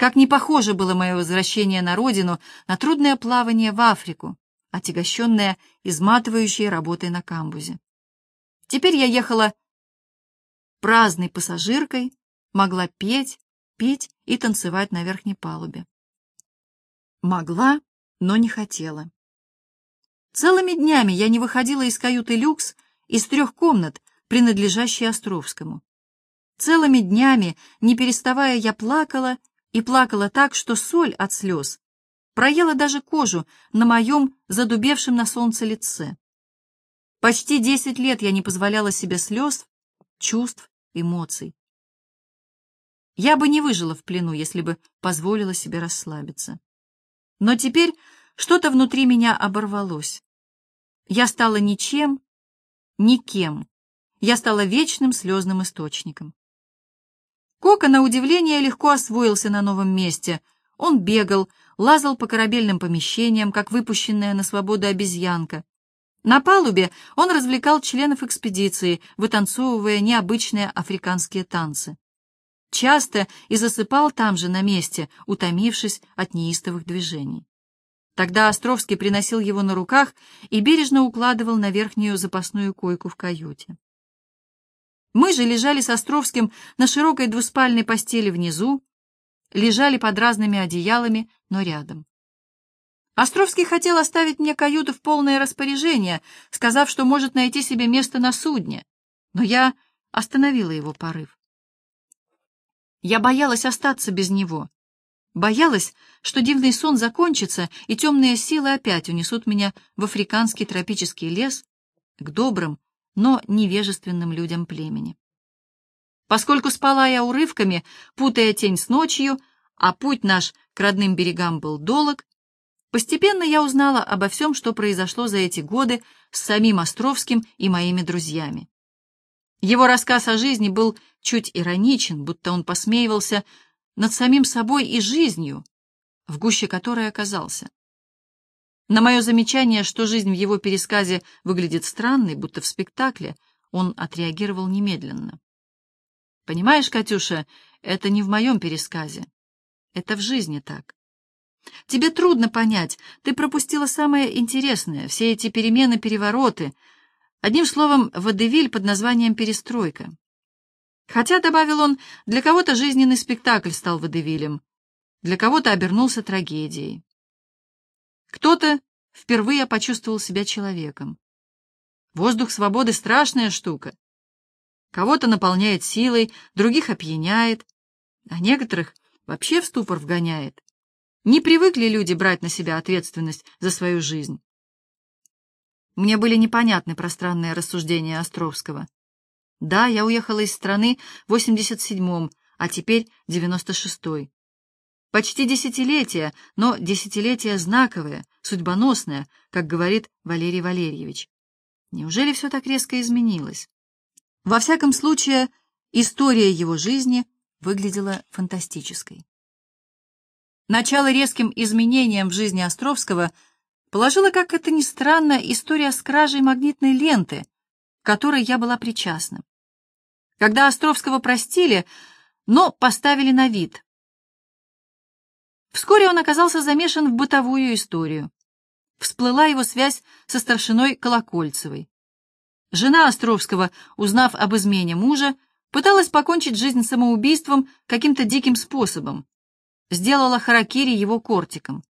Как не похоже было мое возвращение на родину на трудное плавание в Африку, отягощенное изматывающей работой на камбузе. Теперь я ехала праздной пассажиркой, могла петь, пить и танцевать на верхней палубе. Могла, но не хотела. Целыми днями я не выходила из каюты «Люкс» из трех комнат, принадлежащей Островскому. Целыми днями, не переставая, я плакала и плакала так, что соль от слез проела даже кожу на моем задубевшем на солнце лице. Почти десять лет я не позволяла себе слез, чувств, эмоций. Я бы не выжила в плену, если бы позволила себе расслабиться. Но теперь что-то внутри меня оборвалось. Я стала ничем, никем. Я стала вечным слезным источником. Кока, на удивление, легко освоился на новом месте. Он бегал, лазал по корабельным помещениям, как выпущенная на свободу обезьянка. На палубе он развлекал членов экспедиции, вытанцовывая необычные африканские танцы. Часто и засыпал там же на месте, утомившись от неистовых движений. Тогда Островский приносил его на руках и бережно укладывал на верхнюю запасную койку в каюте. Мы же лежали с Островским на широкой двуспальной постели внизу, лежали под разными одеялами, но рядом. Островский хотел оставить мне каюту в полное распоряжение, сказав, что может найти себе место на судне, но я остановила его порыв. Я боялась остаться без него, боялась, что дивный сон закончится, и темные силы опять унесут меня в африканский тропический лес к добрым, но невежественным людям племени. Поскольку спала я урывками, путая тень с ночью, а путь наш к родным берегам был долг, постепенно я узнала обо всем, что произошло за эти годы с самим Островским и моими друзьями. Его рассказ о жизни был чуть ироничен, будто он посмеивался над самим собой и жизнью, в гуще которой оказался. На мое замечание, что жизнь в его пересказе выглядит странной, будто в спектакле, он отреагировал немедленно. «Понимаешь, Катюша, это не в моем пересказе. Это в жизни так. Тебе трудно понять, ты пропустила самое интересное, все эти перемены, перевороты. Одним словом, водевиль под названием «Перестройка». Хотя, добавил он, для кого-то жизненный спектакль стал водевилем, для кого-то обернулся трагедией. Кто-то впервые почувствовал себя человеком. Воздух свободы — страшная штука. Кого-то наполняет силой, других опьяняет, а некоторых вообще в ступор вгоняет. Не привыкли люди брать на себя ответственность за свою жизнь. Мне были непонятны пространные рассуждения Островского. Да, я уехала из страны в 87-м, а теперь 96-й. Почти десятилетие, но десятилетие знаковое, судьбоносное, как говорит Валерий Валерьевич. Неужели все так резко изменилось? Во всяком случае, история его жизни выглядела фантастической. Начало резким изменениям в жизни Островского положила, как это ни странно, история с кражей магнитной ленты, которой я была причастна. Когда Островского простили, но поставили на вид. Вскоре он оказался замешан в бытовую историю. Всплыла его связь со старшиной Колокольцевой. Жена Островского, узнав об измене мужа, пыталась покончить жизнь самоубийством каким-то диким способом. Сделала харакири его кортиком.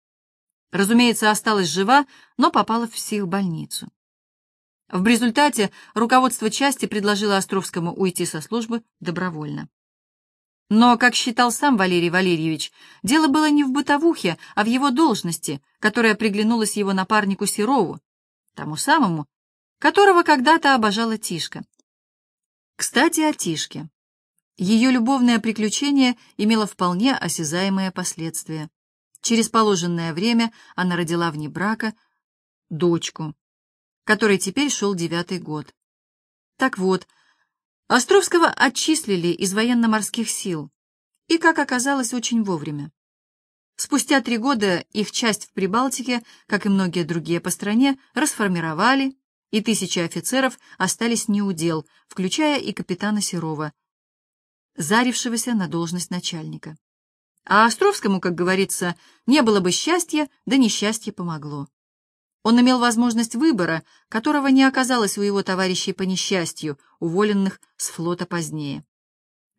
Разумеется, осталась жива, но попала в психбольницу. В результате руководство части предложило Островскому уйти со службы добровольно. Но, как считал сам Валерий Валерьевич, дело было не в бытовухе, а в его должности, которая приглянулась его напарнику Серову, тому самому, которого когда-то обожала Тишка. Кстати, о Тишке. Ее любовное приключение имело вполне осязаемые последствия. Через положенное время она родила вне брака дочку, которой теперь шел девятый год. Так вот, Островского отчислили из военно-морских сил, и, как оказалось, очень вовремя. Спустя три года их часть в Прибалтике, как и многие другие по стране, расформировали, и тысячи офицеров остались неудел, включая и капитана Серова, зарившегося на должность начальника. А Островскому, как говорится, не было бы счастья, да несчастье помогло. Он имел возможность выбора, которого не оказалось у его товарищей по несчастью, уволенных с флота позднее.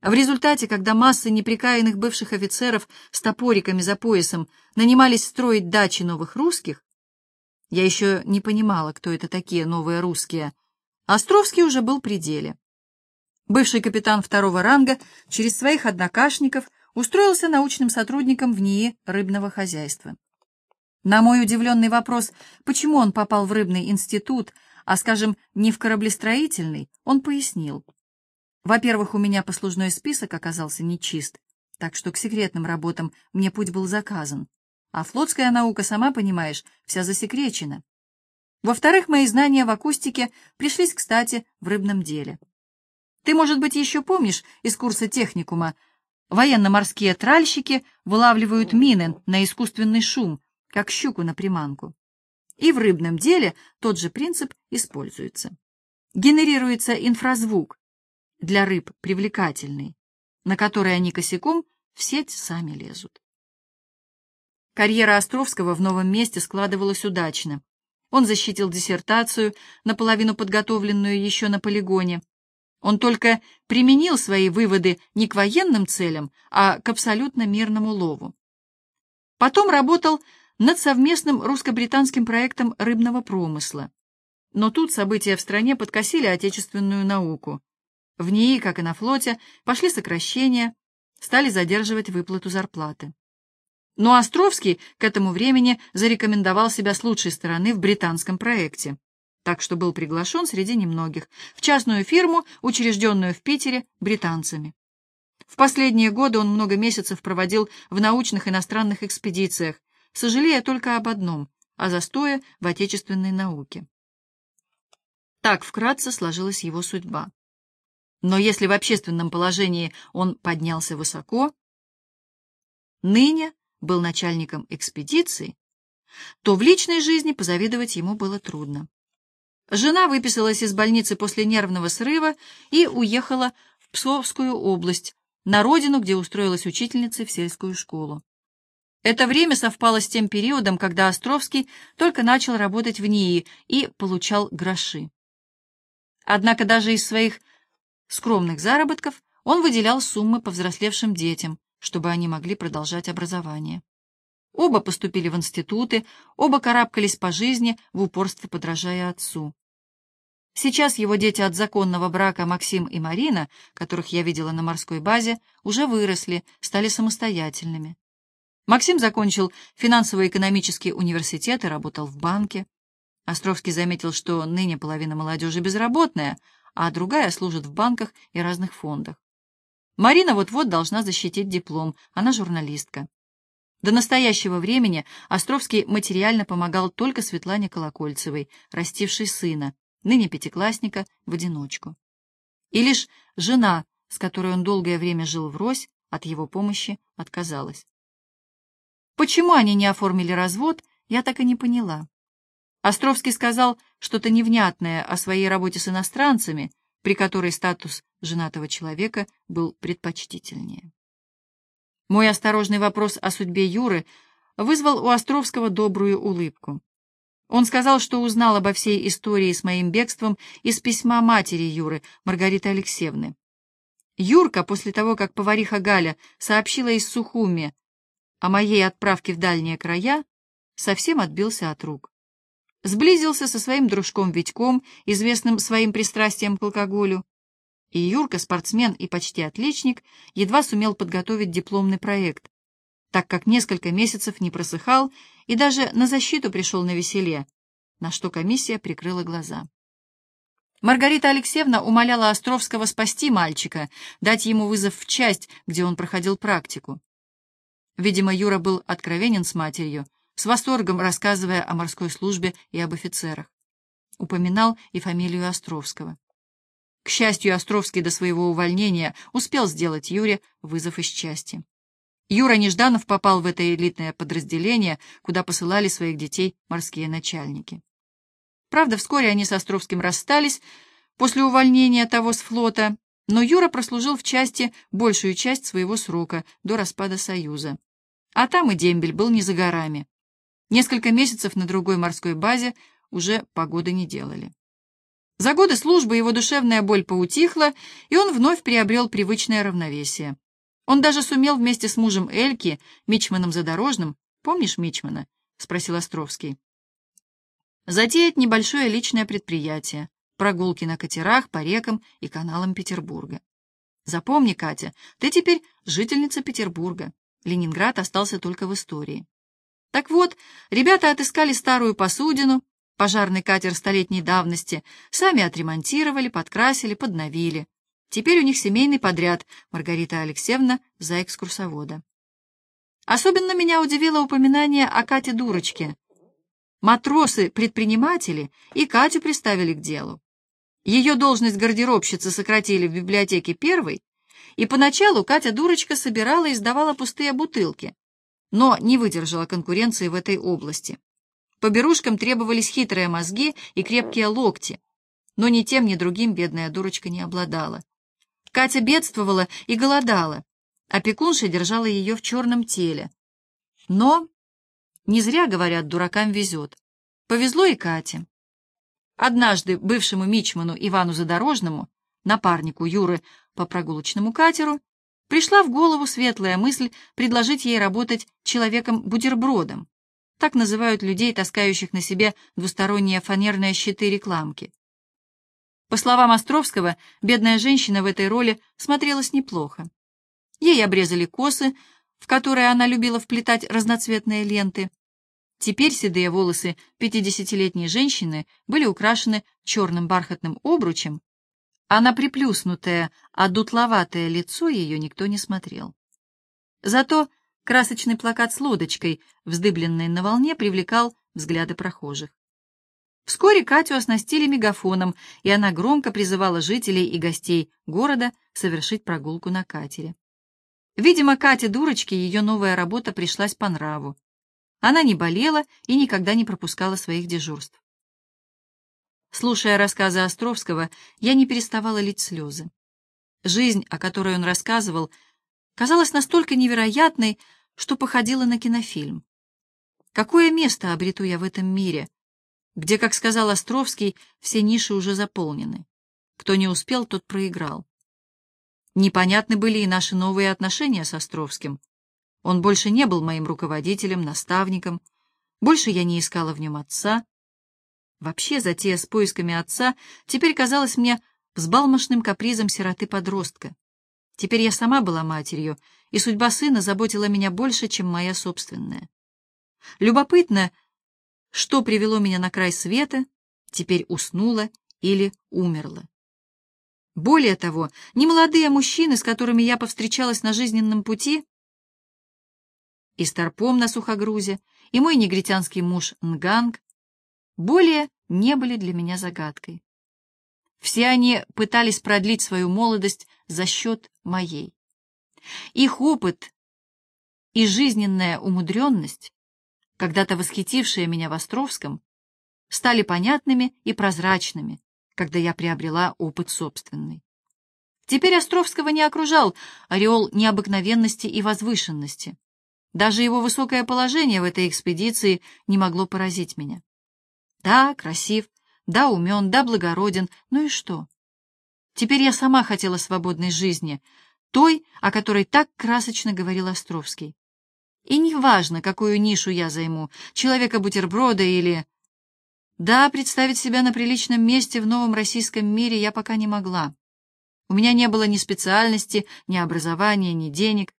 В результате, когда массы неприкаянных бывших офицеров с топориками за поясом нанимались строить дачи новых русских, я еще не понимала, кто это такие новые русские, Островский уже был при деле. Бывший капитан второго ранга через своих однокашников устроился научным сотрудником в НИИ рыбного хозяйства. На мой удивленный вопрос, почему он попал в рыбный институт, а, скажем, не в кораблестроительный, он пояснил — во-первых, у меня послужной список оказался нечист, так что к секретным работам мне путь был заказан. А флотская наука, сама понимаешь, вся засекречена. Во-вторых, мои знания в акустике пришлись кстати в рыбном деле. Ты, может быть, еще помнишь из курса техникума, военно-морские тральщики вылавливают мины на искусственный шум, как щуку на приманку. И в рыбном деле тот же принцип используется. Генерируется инфразвук, для рыб привлекательный, на который они косяком в сеть сами лезут. Карьера Островского в новом месте складывалась удачно. Он защитил диссертацию, наполовину подготовленную еще на полигоне. Он только применил свои выводы не к военным целям, а к абсолютно мирному лову. Потом работал над совместным русско-британским проектом рыбного промысла. Но тут события в стране подкосили отечественную науку. В ней, как и на флоте, пошли сокращения, стали задерживать выплату зарплаты. Но Островский к этому времени зарекомендовал себя с лучшей стороны в британском проекте, так что был приглашен среди немногих в частную фирму, учрежденную в Питере британцами. В последние годы он много месяцев проводил в научных иностранных экспедициях, сожалея только об одном — о застое в отечественной науке. Так вкратце сложилась его судьба. Но если в общественном положении он поднялся высоко, ныне был начальником экспедиции, то в личной жизни позавидовать ему было трудно. Жена выписалась из больницы после нервного срыва и уехала в Псковскую область, на родину, где устроилась учительницей в сельскую школу. Это время совпало с тем периодом, когда Островский только начал работать в НИИ и получал гроши. Однако даже из своих скромных заработков он выделял суммы повзрослевшим детям, чтобы они могли продолжать образование. Оба поступили в институты, оба карабкались по жизни, в упорстве подражая отцу. Сейчас его дети от законного брака Максим и Марина, которых я видела на морской базе, уже выросли, стали самостоятельными. Максим закончил финансово-экономический университет и работал в банке. Островский заметил, что ныне половина молодежи безработная, а другая служит в банках и разных фондах. Марина вот-вот должна защитить диплом, она журналистка. До настоящего времени Островский материально помогал только Светлане Колокольцевой, растившей сына, ныне пятиклассника, в одиночку. И лишь жена, с которой он долгое время жил врозь, от его помощи отказалась. Почему они не оформили развод, я так и не поняла. Островский сказал что-то невнятное о своей работе с иностранцами, при которой статус женатого человека был предпочтительнее. Мой осторожный вопрос о судьбе Юры вызвал у Островского добрую улыбку. Он сказал, что узнал обо всей истории с моим бегством из письма матери Юры, Маргариты Алексеевны. Юрка, после того, как повариха Галя сообщила из Сухуми о моей отправке в дальние края, совсем отбился от рук сблизился со своим дружком Витьком, известным своим пристрастием к алкоголю. И Юрка, спортсмен и почти отличник, едва сумел подготовить дипломный проект, так как несколько месяцев не просыхал и даже на защиту пришел на веселе, на что комиссия прикрыла глаза. Маргарита Алексеевна умоляла Островского спасти мальчика, дать ему вызов в часть, где он проходил практику. Видимо, Юра был откровенен с матерью, с восторгом рассказывая о морской службе и об офицерах. Упоминал и фамилию Островского. К счастью, Островский до своего увольнения успел сделать Юре вызов из части. Юра Нежданов попал в это элитное подразделение, куда посылали своих детей морские начальники. Правда, вскоре они с Островским расстались после увольнения того с флота, но Юра прослужил в части большую часть своего срока до распада Союза. А там и дембель был не за горами. Несколько месяцев на другой морской базе уже погоды не делали. За годы службы его душевная боль поутихла, и он вновь приобрел привычное равновесие. Он даже сумел вместе с мужем Эльки, Мичманом Задорожным, помнишь Мичмана? — спросил Островский. Затеять небольшое личное предприятие, прогулки на катерах по рекам и каналам Петербурга. Запомни, Катя, ты теперь жительница Петербурга. Ленинград остался только в истории. Так вот, ребята отыскали старую посудину, пожарный катер столетней давности, сами отремонтировали, подкрасили, подновили. Теперь у них семейный подряд, Маргарита Алексеевна за экскурсовода. Особенно меня удивило упоминание о Кате-дурочке. Матросы-предприниматели и Катю приставили к делу. Ее должность гардеробщицы сократили в библиотеке первой, и поначалу Катя-дурочка собирала и сдавала пустые бутылки, но не выдержала конкуренции в этой области. По берушкам требовались хитрые мозги и крепкие локти, но ни тем, ни другим бедная дурочка не обладала. Катя бедствовала и голодала, а пекунша держала ее в черном теле. Но не зря, говорят, дуракам везет. Повезло и Кате. Однажды бывшему мичману Ивану Задорожному, напарнику Юры по прогулочному катеру, пришла в голову светлая мысль предложить ей работать человеком-бутербродом. Так называют людей, таскающих на себе двусторонние фанерные щиты-рекламки. По словам Островского, бедная женщина в этой роли смотрелась неплохо. Ей обрезали косы, в которые она любила вплетать разноцветные ленты. Теперь седые волосы пятидесятилетней женщины были украшены черным бархатным обручем, а на приплюснутое, одутловатое лицо ее никто не смотрел. Зато красочный плакат с лодочкой, вздыбленной на волне, привлекал взгляды прохожих. Вскоре Катю оснастили мегафоном, и она громко призывала жителей и гостей города совершить прогулку на катере. Видимо, Кате дурочке ее новая работа пришлась по нраву. Она не болела и никогда не пропускала своих дежурств. Слушая рассказы Островского, я не переставала лить слезы. Жизнь, о которой он рассказывал, казалась настолько невероятной, что походила на кинофильм. Какое место обрету я в этом мире, где, как сказал Островский, все ниши уже заполнены? Кто не успел, тот проиграл. Непонятны были и наши новые отношения с Островским. Он больше не был моим руководителем, наставником, больше я не искала в нем отца, Вообще затея с поисками отца теперь казалась мне взбалмошным капризом сироты-подростка. Теперь я сама была матерью, и судьба сына заботила меня больше, чем моя собственная. Любопытно, что привело меня на край света, теперь уснула или умерла. Более того, немолодые мужчины, с которыми я повстречалась на жизненном пути, и Старпом на сухогрузе, и мой негритянский муж Нганг, более не были для меня загадкой. Все они пытались продлить свою молодость за счет моей. Их опыт и жизненная умудренность, когда-то восхитившие меня в Островском, стали понятными и прозрачными, когда я приобрела опыт собственный. Теперь Островского не окружал ореол необыкновенности и возвышенности. Даже его высокое положение в этой экспедиции не могло поразить меня. Да, красив, да, умен, да, благороден, ну и что? Теперь я сама хотела свободной жизни, той, о которой так красочно говорил Островский. И не важно, какую нишу я займу, человека-бутерброда или... Да, представить себя на приличном месте в новом российском мире я пока не могла. У меня не было ни специальности, ни образования, ни денег.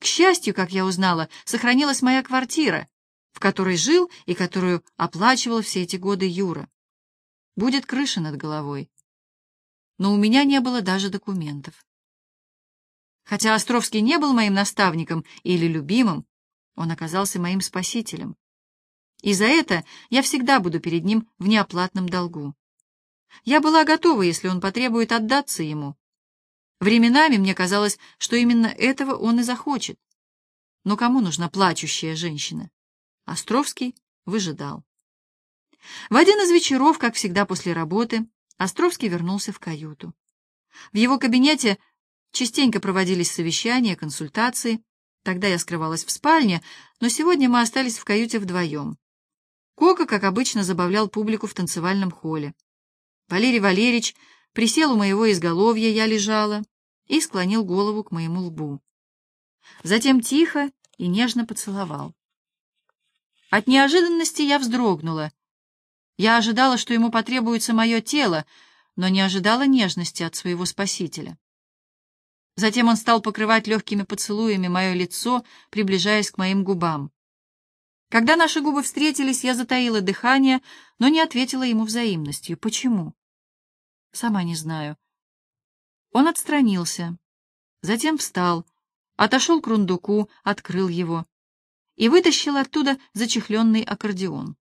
К счастью, как я узнала, сохранилась моя квартира, в которой жил и которую оплачивал все эти годы Юра. Будет крыша над головой. Но у меня не было даже документов. Хотя Островский не был моим наставником или любимым, он оказался моим спасителем. И за это я всегда буду перед ним в неоплатном долгу. Я была готова, если он потребует отдаться ему. Временами мне казалось, что именно этого он и захочет. Но кому нужна плачущая женщина? Островский выжидал. В один из вечеров, как всегда после работы, Островский вернулся в каюту. В его кабинете частенько проводились совещания, консультации. Тогда я скрывалась в спальне, но сегодня мы остались в каюте вдвоем. Кока, как обычно, забавлял публику в танцевальном холле. Валерий Валерьевич присел у моего изголовья, я лежала, и склонил голову к моему лбу. Затем тихо и нежно поцеловал. От неожиданности я вздрогнула. Я ожидала, что ему потребуется мое тело, но не ожидала нежности от своего спасителя. Затем он стал покрывать легкими поцелуями мое лицо, приближаясь к моим губам. Когда наши губы встретились, я затаила дыхание, но не ответила ему взаимностью. Почему? Сама не знаю. Он отстранился, затем встал, отошел к рундуку, открыл его и вытащил оттуда зачехленный аккордеон.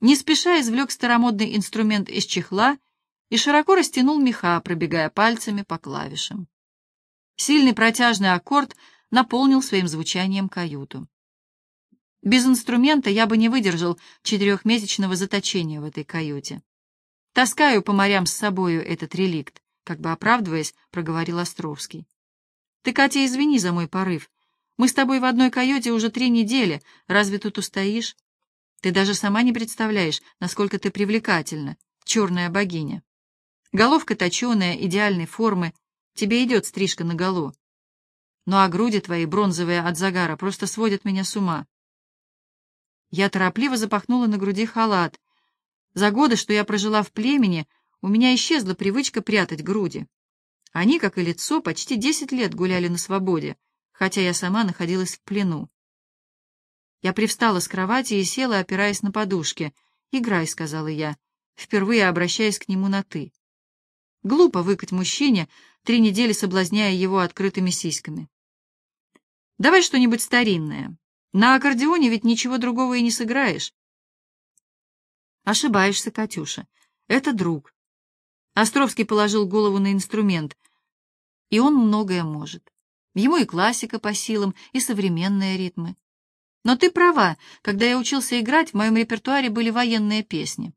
Не спеша извлек старомодный инструмент из чехла и широко растянул меха, пробегая пальцами по клавишам. Сильный протяжный аккорд наполнил своим звучанием каюту. Без инструмента я бы не выдержал четырехмесячного заточения в этой каюте. Таскаю по морям с собою этот реликт, как бы оправдываясь, проговорил Островский. Ты, Катя, извини за мой порыв. Мы с тобой в одной каюте уже три недели. Разве тут устоишь? Ты даже сама не представляешь, насколько ты привлекательна, черная богиня. Головка точеная, идеальной формы, тебе идет стрижка наголо. Ну а груди твои, бронзовые от загара, просто сводят меня с ума. Я торопливо запахнула на груди халат. За годы, что я прожила в племени, у меня исчезла привычка прятать груди. Они, как и лицо, почти десять лет гуляли на свободе, хотя я сама находилась в плену. Я привстала с кровати и села, опираясь на подушки. «Играй», — сказала я, впервые обращаясь к нему на «ты». Глупо выкать мужчине, три недели соблазняя его открытыми сиськами. «Давай что-нибудь старинное. На аккордеоне ведь ничего другого и не сыграешь». «Ошибаешься, Катюша. Это друг. Островский положил голову на инструмент, и он многое может. Ему и классика по силам, и современные ритмы. Но ты права, когда я учился играть, в моем репертуаре были военные песни.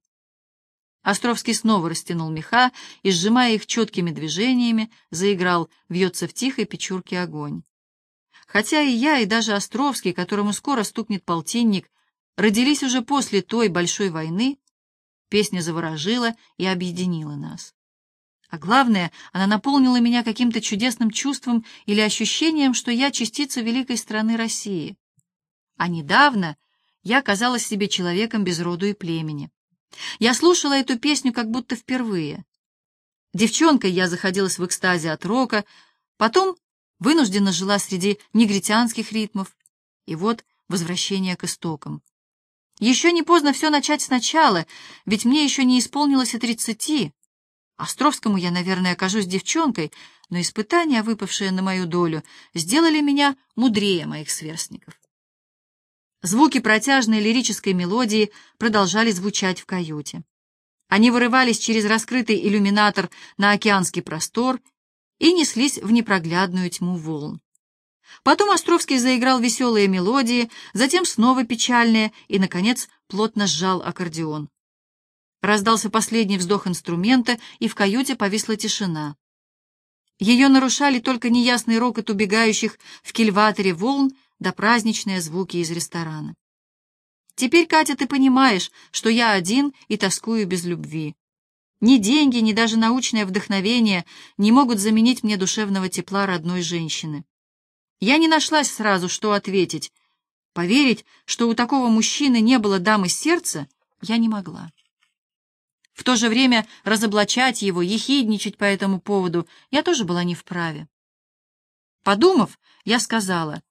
Островский снова растянул меха и, сжимая их четкими движениями, заиграл «Вьется в тихой печурке огонь». Хотя и я, и даже Островский, которому скоро стукнет полтинник, родились уже после той большой войны, Песня заворожила и объединила нас. А главное, она наполнила меня каким-то чудесным чувством или ощущением, что я частица великой страны России. А недавно я казалась себе человеком без роду и племени. Я слушала эту песню как будто впервые. Девчонкой я заходилась в экстазе от рока, потом вынужденно жила среди негритянских ритмов, и вот возвращение к истокам. Еще не поздно все начать сначала, ведь мне еще не исполнилось и тридцати. Островскому я, наверное, окажусь девчонкой, но испытания, выпавшие на мою долю, сделали меня мудрее моих сверстников. Звуки протяжной лирической мелодии продолжали звучать в каюте. Они вырывались через раскрытый иллюминатор на океанский простор и неслись в непроглядную тьму волн. Потом Островский заиграл веселые мелодии, затем снова печальные и, наконец, плотно сжал аккордеон. Раздался последний вздох инструмента, и в каюте повисла тишина. Ее нарушали только неясный рокот убегающих в кильваторе волн да праздничные звуки из ресторана. Теперь, Катя, ты понимаешь, что я один и тоскую без любви. Ни деньги, ни даже научное вдохновение не могут заменить мне душевного тепла родной женщины. Я не нашлась сразу, что ответить. Поверить, что у такого мужчины не было дамы сердца, я не могла. В то же время разоблачать его, ехидничать по этому поводу я тоже была не вправе. Подумав, я сказала,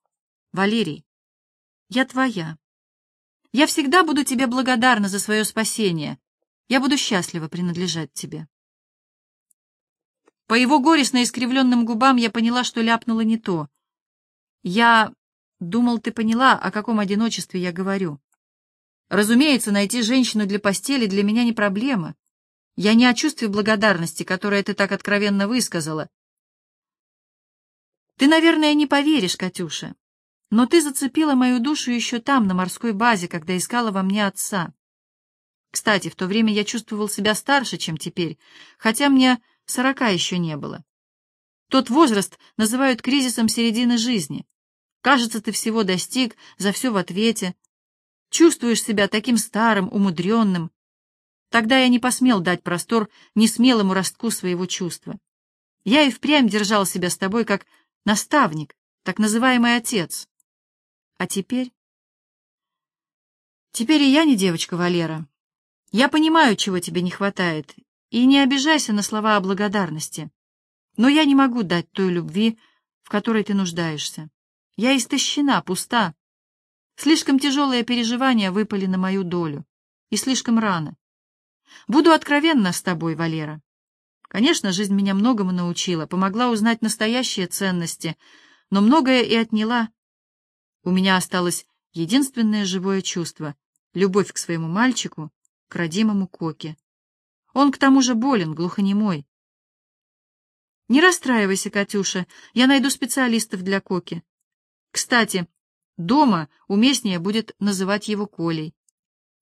«Валерий, я твоя. Я всегда буду тебе благодарна за свое спасение. Я буду счастлива принадлежать тебе». По его горестно искривленным губам я поняла, что ляпнула не то. Я думал, ты поняла, о каком одиночестве я говорю. Разумеется, найти женщину для постели для меня не проблема. Я не о чувстве благодарности, которое ты так откровенно высказала. Ты, наверное, не поверишь, Катюша, но ты зацепила мою душу еще там, на морской базе, когда искала во мне отца. Кстати, в то время я чувствовал себя старше, чем теперь, хотя мне сорока еще не было. Тот возраст называют кризисом середины жизни. Кажется, ты всего достиг, за все в ответе. Чувствуешь себя таким старым, умудренным. Тогда я не посмел дать простор несмелому ростку своего чувства. Я и впрямь держал себя с тобой как наставник, так называемый отец. А теперь? Теперь и я не девочка, Валера. Я понимаю, чего тебе не хватает, и не обижайся на слова о благодарности. Но я не могу дать той любви, в которой ты нуждаешься. Я истощена, пуста. Слишком тяжелые переживания выпали на мою долю. И слишком рано. Буду откровенна с тобой, Валера. Конечно, жизнь меня многому научила, помогла узнать настоящие ценности, но многое и отняла. У меня осталось единственное живое чувство — любовь к своему мальчику, к родимому Коке. Он к тому же болен, глухонемой. Не расстраивайся, Катюша, я найду специалистов для Коки. Кстати, дома уместнее будет называть его Колей.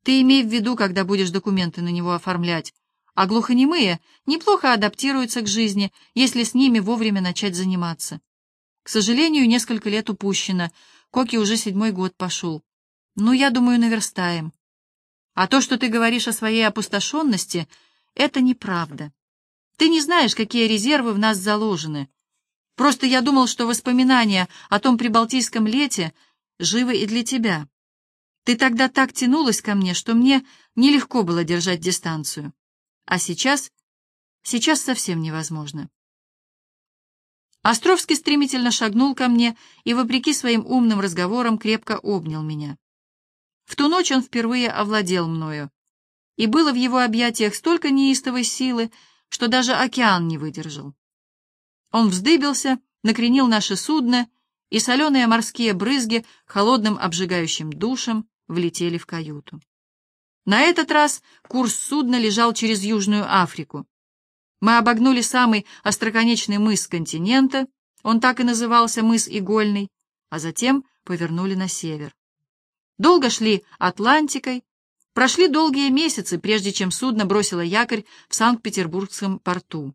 Ты имей в виду, когда будешь документы на него оформлять, а глухонемые неплохо адаптируются к жизни, если с ними вовремя начать заниматься. К сожалению, несколько лет упущено, Коки уже седьмой год пошел. Ну, я думаю, наверстаем. А то, что ты говоришь о своей опустошенности, это неправда. Ты не знаешь, какие резервы в нас заложены. Просто я думал, что воспоминания о том прибалтийском лете живы и для тебя. Ты тогда так тянулась ко мне, что мне нелегко было держать дистанцию. А сейчас... Сейчас совсем невозможно. Островский стремительно шагнул ко мне и, вопреки своим умным разговорам, крепко обнял меня. В ту ночь он впервые овладел мною, и было в его объятиях столько неистовой силы, что даже океан не выдержал. Он вздыбился, накренил наше судно, и соленые морские брызги холодным обжигающим душем влетели в каюту. На этот раз курс судна лежал через Южную Африку. Мы обогнули самый остроконечный мыс континента, он так и назывался мыс Игольный, а затем повернули на север. Долго шли Атлантикой, Прошли долгие месяцы, прежде чем судно бросило якорь в Санкт-Петербургском порту.